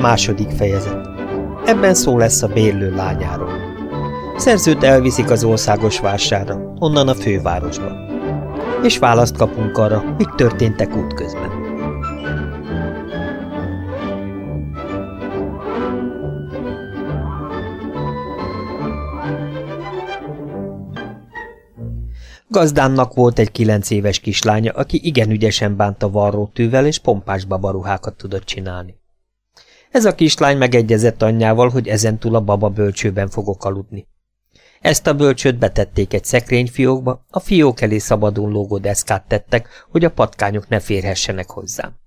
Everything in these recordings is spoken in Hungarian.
Második fejezet. Ebben szó lesz a bérlő lányáról. Szerzőt elviszik az országos vásárra, onnan a fővárosba. És választ kapunk arra, mik történtek útközben. Gazdámnak volt egy kilenc éves kislánya, aki igen ügyesen bánta varrótűvel és pompás babaruhákat tudott csinálni. Ez a kislány megegyezett anyjával, hogy ezentúl a baba bölcsőben fogok aludni. Ezt a bölcsőt betették egy szekrényfiókba, a fiók elé szabadon lógó deszkát tettek, hogy a patkányok ne férhessenek hozzám.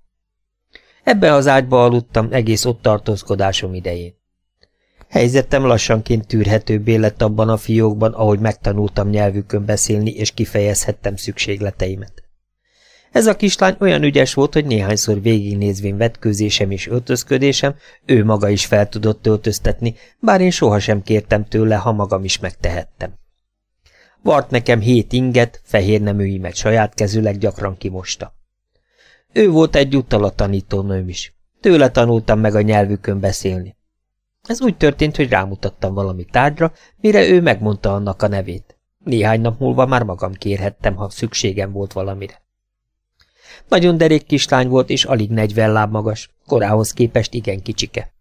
Ebbe az ágyba aludtam egész ott tartózkodásom idején. Helyzetem lassanként tűrhetőbbé lett abban a fiókban, ahogy megtanultam nyelvükön beszélni, és kifejezhettem szükségleteimet. Ez a kislány olyan ügyes volt, hogy néhányszor végignézvén vetkőzésem és öltözködésem, ő maga is fel tudott öltöztetni, bár én sohasem kértem tőle, ha magam is megtehettem. Vart nekem hét inget, fehér neműimet saját kezüleg gyakran kimosta. Ő volt egyúttal a tanítónőm is. Tőle tanultam meg a nyelvükön beszélni. Ez úgy történt, hogy rámutattam valami tárgyra, mire ő megmondta annak a nevét. Néhány nap múlva már magam kérhettem, ha szükségem volt valamire. Nagyon derék kislány volt, és alig negyven láb magas, korához képest igen kicsike.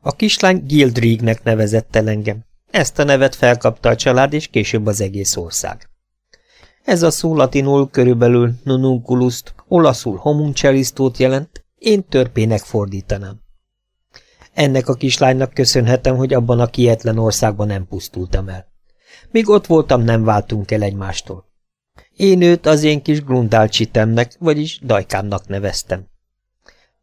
A kislány Gildrignek nevezett el engem. Ezt a nevet felkapta a család, és később az egész ország. Ez a szó latinul körülbelül nununculuszt, olaszul homuncelistót jelent, én törpének fordítanám. Ennek a kislánynak köszönhetem, hogy abban a kietlen országban nem pusztultam el. Míg ott voltam, nem váltunk el egymástól. Én őt az én kis grundálcsitemnek, vagyis dajkámnak neveztem.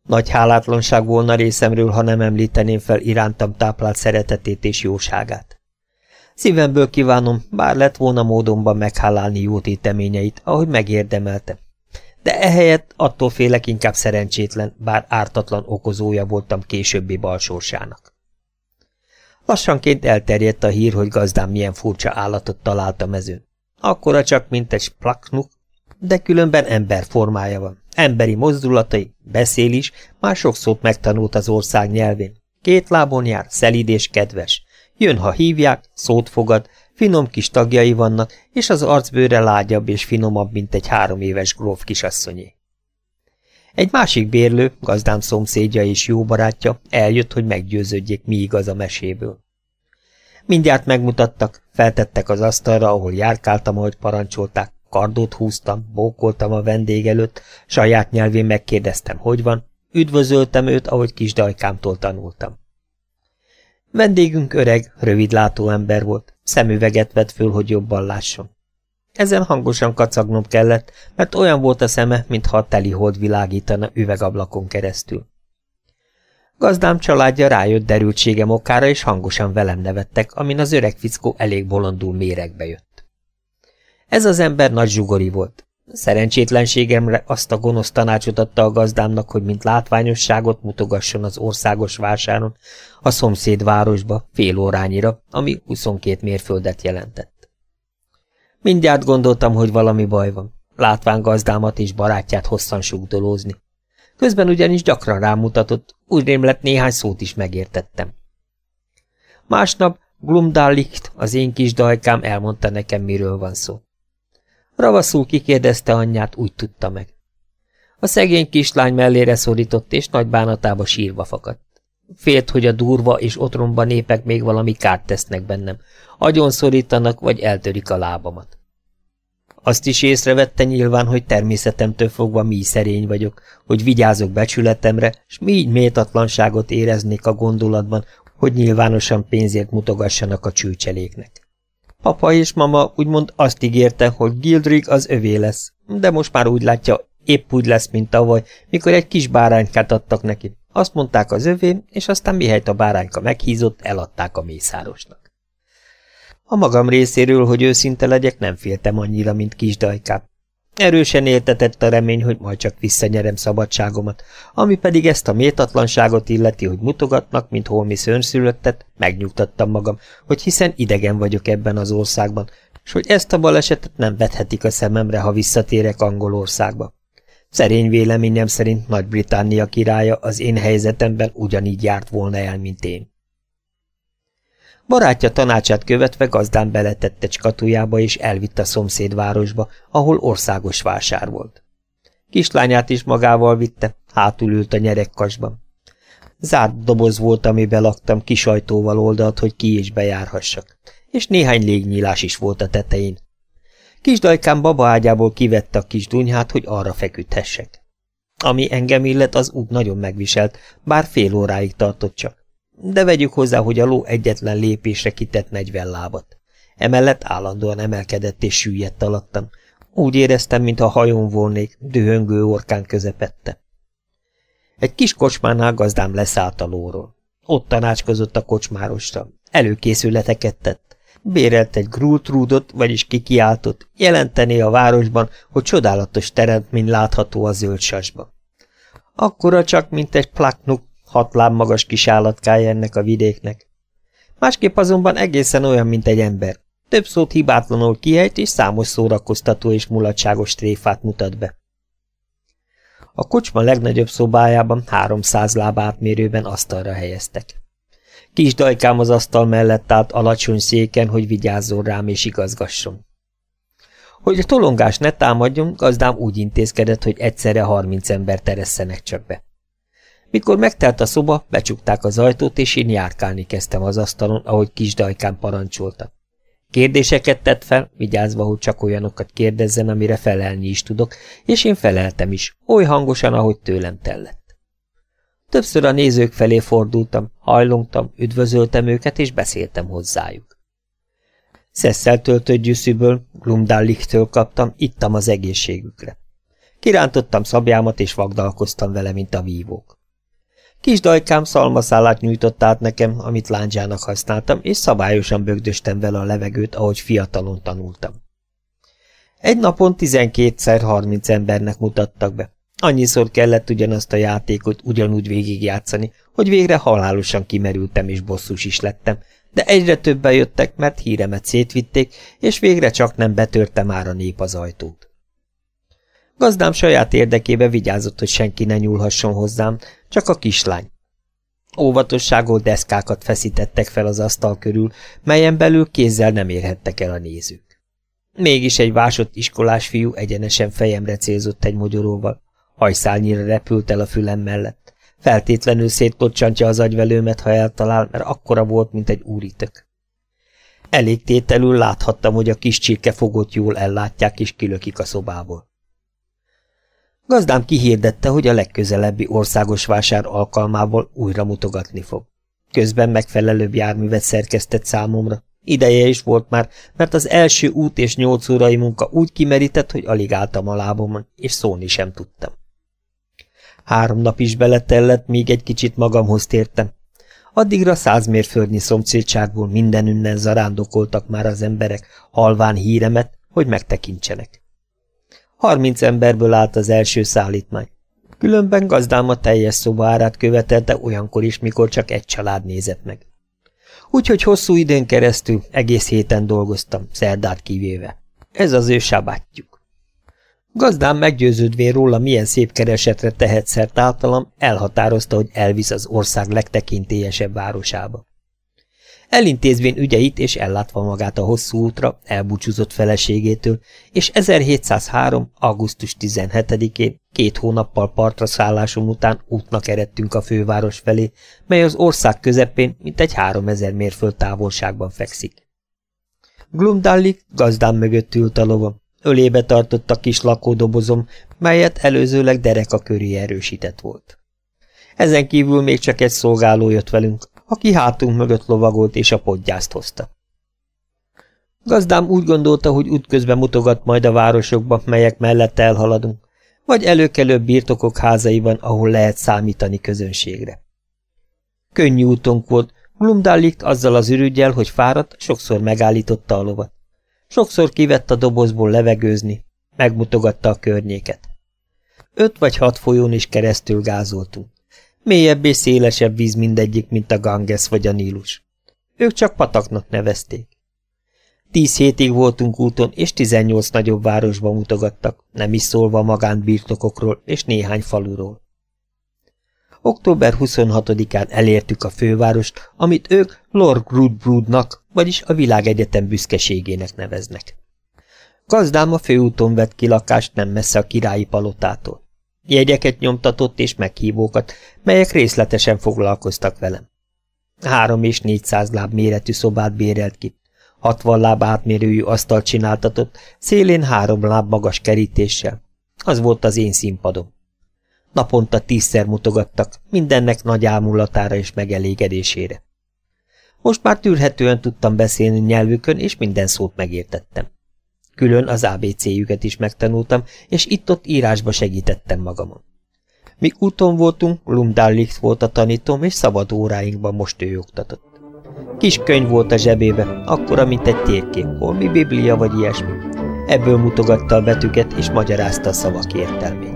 Nagy hálátlanság volna részemről, ha nem említeném fel irántam táplált szeretetét és jóságát. Szívemből kívánom, bár lett volna módonban meghálálni jó téteményeit, ahogy megérdemeltem. De ehelyett attól félek inkább szerencsétlen, bár ártatlan okozója voltam későbbi balsorsának. Lassanként elterjedt a hír, hogy gazdám milyen furcsa állatot talált a mezőn. Akkora csak, mint egy splaknuk, de különben ember formája van. Emberi mozdulatai, beszél is, már sok szót megtanult az ország nyelvén. Két lábon jár, szelíd és kedves. Jön, ha hívják, szót fogad, finom kis tagjai vannak, és az arcbőre lágyabb és finomabb, mint egy három éves gróf kisasszonyé. Egy másik bérlő, gazdám szomszédja és jó barátja eljött, hogy meggyőződjék, mi igaz a meséből. Mindjárt megmutattak, feltettek az asztalra, ahol járkáltam, ahogy parancsolták, kardot húztam, bókoltam a vendég előtt, saját nyelvén megkérdeztem, hogy van, üdvözöltem őt, ahogy kis dajkámtól tanultam. Vendégünk öreg, rövidlátó ember volt, szemüveget vett föl, hogy jobban lásson. Ezen hangosan kacagnom kellett, mert olyan volt a szeme, mintha a teli hold világítana üvegablakon keresztül. Gazdám családja rájött derültségem okára, és hangosan velem nevettek, amin az öreg fickó elég bolondul méregbe jött. Ez az ember nagy zsugori volt. Szerencsétlenségemre azt a gonosz tanácsot adta a gazdámnak, hogy mint látványosságot mutogasson az országos vásáron, a szomszéd városba, fél órányira, ami 22 mérföldet jelentett. Mindjárt gondoltam, hogy valami baj van. Látván gazdámat és barátját hosszan sugdolózni. Közben ugyanis gyakran rámutatott, úgy lett néhány szót is megértettem. Másnap Glumdallicht, az én kis dajkám elmondta nekem, miről van szó. Ravaszul kikérdezte anyját, úgy tudta meg. A szegény kislány mellére szorított, és nagy bánatába sírva fakadt. Félt, hogy a durva és otromba népek még valami kárt tesznek bennem, agyon szorítanak, vagy eltörik a lábamat. Azt is észrevette nyilván, hogy természetemtől fogva mi szerény vagyok, hogy vigyázok becsületemre, s mi így méltatlanságot éreznék a gondolatban, hogy nyilvánosan pénzért mutogassanak a csőcseléknek. Papa és mama úgymond azt ígérte, hogy Gildrig az övé lesz, de most már úgy látja, épp úgy lesz, mint tavaly, mikor egy kis báránykát adtak neki. Azt mondták az övé, és aztán mihelyt a bárányka meghízott, eladták a mészárosnak. A magam részéről, hogy őszinte legyek, nem féltem annyira, mint kisdajkám. Erősen éltetett a remény, hogy majd csak visszanyerem szabadságomat, ami pedig ezt a méltatlanságot illeti, hogy mutogatnak, mint holmi szörnyszülöttet, megnyugtattam magam, hogy hiszen idegen vagyok ebben az országban, és hogy ezt a balesetet nem vethetik a szememre, ha visszatérek Angolországba. Szerény véleményem szerint Nagy-Britannia királya az én helyzetemben ugyanígy járt volna el, mint én. Barátja tanácsát követve gazdán beletett egy skatujába és elvitt a szomszédvárosba, ahol országos vásár volt. Kislányát is magával vitte, hátul ült a nyerekkasban. Zárt doboz volt, amiben laktam, kis ajtóval oldalt, hogy ki is bejárhassak, és néhány légnyílás is volt a tetején. Kisdajkám babaágyából kivette a kis dunyhát, hogy arra feküdhessek. Ami engem illet, az út nagyon megviselt, bár fél óráig tartott csak. De vegyük hozzá, hogy a ló egyetlen lépésre kitett negyven lábat. Emellett állandóan emelkedett és süllyedt alattam. Úgy éreztem, mintha hajón volnék, dühöngő orkán közepette. Egy kis kocsmánál gazdám leszállt a lóról. Ott tanácskozott a kocsmárosra. Előkészületeket tett. Bérelt egy grútrúdot, vagyis kikiáltott, jelentené a városban, hogy csodálatos teremtmény látható a zöld sasban. Akkora csak, mint egy plaknuk, hat láb magas kis állatkája ennek a vidéknek. Másképp azonban egészen olyan, mint egy ember. Több szót hibátlanul kihelyt, és számos szórakoztató és mulatságos tréfát mutat be. A kocsma legnagyobb szobájában háromszáz láb átmérőben asztalra helyeztek. Kis dajkám az asztal mellett állt alacsony széken, hogy vigyázzon rám és igazgasson. Hogy a tolongás ne támadjon, gazdám úgy intézkedett, hogy egyszerre harminc ember teresszenek csak be. Mikor megtelt a szoba, becsukták az ajtót, és én járkálni kezdtem az asztalon, ahogy kis dajkám parancsolta. Kérdéseket tett fel, vigyázva, hogy csak olyanokat kérdezzen, amire felelni is tudok, és én feleltem is, oly hangosan, ahogy tőlem tellett. Többször a nézők felé fordultam, hajlongtam, üdvözöltem őket, és beszéltem hozzájuk. Szesszel töltött gyűszűből, Glumdallichtől kaptam, ittam az egészségükre. Kirántottam szabjámat, és vagdalkoztam vele, mint a vívók. Kis dajkám szalmaszálát nyújtott át nekem, amit lándzsának használtam, és szabályosan bögdöstem vele a levegőt, ahogy fiatalon tanultam. Egy napon tizenkétszer harminc embernek mutattak be. Annyiszor kellett ugyanazt a játékot ugyanúgy végigjátszani, hogy végre halálosan kimerültem és bosszus is lettem, de egyre többen jöttek, mert híremet szétvitték, és végre csak nem betörte már a nép az ajtót. Gazdám saját érdekébe vigyázott, hogy senki ne nyúlhasson hozzám, csak a kislány. Óvatosságból deszkákat feszítettek fel az asztal körül, melyen belül kézzel nem érhettek el a nézők. Mégis egy vásott iskolás fiú egyenesen fejemre célzott egy mogyoróval, hajszálnyira repült el a fülem mellett. Feltétlenül szétkocsantja az agyvelőmet, ha eltalál, mert akkora volt, mint egy úritök. Elég tételül láthattam, hogy a kis csirke fogott jól ellátják és kilökik a szobából. Gazdám kihirdette, hogy a legközelebbi országos vásár alkalmából újra mutogatni fog. Közben megfelelőbb járművet szerkesztett számomra. Ideje is volt már, mert az első út és nyolc órai munka úgy kimerített, hogy alig álltam a lábomon, és szólni sem tudtam. Három nap is beletellett, míg egy kicsit magamhoz tértem. Addigra száz mérföldnyi szomszédságból mindenünnen zarándokoltak már az emberek, halván híremet, hogy megtekintsenek. Harminc emberből állt az első szállítmány. Különben gazdám a teljes szoba árát követelte olyankor is, mikor csak egy család nézett meg. Úgyhogy hosszú időn keresztül egész héten dolgoztam, szerdát kivéve. Ez az ő sabátjuk. Gazdám meggyőződvén róla, milyen szép keresetre tehet szert általam, elhatározta, hogy elvisz az ország legtekintélyesebb városába. Elintézvén ügyeit és ellátva magát a hosszú útra, elbúcsúzott feleségétől, és 1703. augusztus 17-én, két hónappal partra szállásom után útnak eredtünk a főváros felé, mely az ország közepén, mint egy 3000 mérföld távolságban fekszik. Glumdallik gazdám mögött ült a lovam, ölébe tartott a kis lakódobozom, melyet előzőleg dereka köré erősített volt. Ezen kívül még csak egy szolgáló jött velünk, aki hátunk mögött lovagolt és a podgyászt hozta. Gazdám úgy gondolta, hogy útközben mutogat majd a városokba, melyek mellett elhaladunk, vagy előkelőbb birtokok házaiban, ahol lehet számítani közönségre. Könnyű útunk volt, Glumdallikt azzal az ürügyel, hogy fáradt, sokszor megállította a lovat. Sokszor kivett a dobozból levegőzni, megmutogatta a környéket. Öt vagy hat folyón is keresztül gázoltunk. Mélyebb és szélesebb víz mindegyik, mint a Ganges vagy a Nílus. Ők csak pataknak nevezték. Tíz hétig voltunk úton, és tizennyolc nagyobb városba mutogattak, nem is szólva magánbirtokokról és néhány faluról. Október 26-án elértük a fővárost, amit ők Lord Grudbrudnak, vagyis a világegyetem büszkeségének neveznek. Gazdám a főúton vett ki nem messze a királyi palotától. Jegyeket nyomtatott és meghívókat, melyek részletesen foglalkoztak velem. Három és négyszáz láb méretű szobát bérelt ki, hatvan láb átmérőjű asztalt csináltatott, szélén három láb magas kerítéssel. Az volt az én színpadom. Naponta tízszer mutogattak, mindennek nagy ámulatára és megelégedésére. Most már tűrhetően tudtam beszélni nyelvükön, és minden szót megértettem. Külön az ABC-jüket is megtanultam, és itt-ott írásba segítettem magamon. Míg úton voltunk, Lumdalix volt a tanítom, és szabad óráinkban most ő oktatott. Kis könyv volt a zsebébe, akkora, mint egy térkép, holmi biblia vagy ilyesmi. Ebből mutogatta a betűket, és magyarázta a szavak értelmét.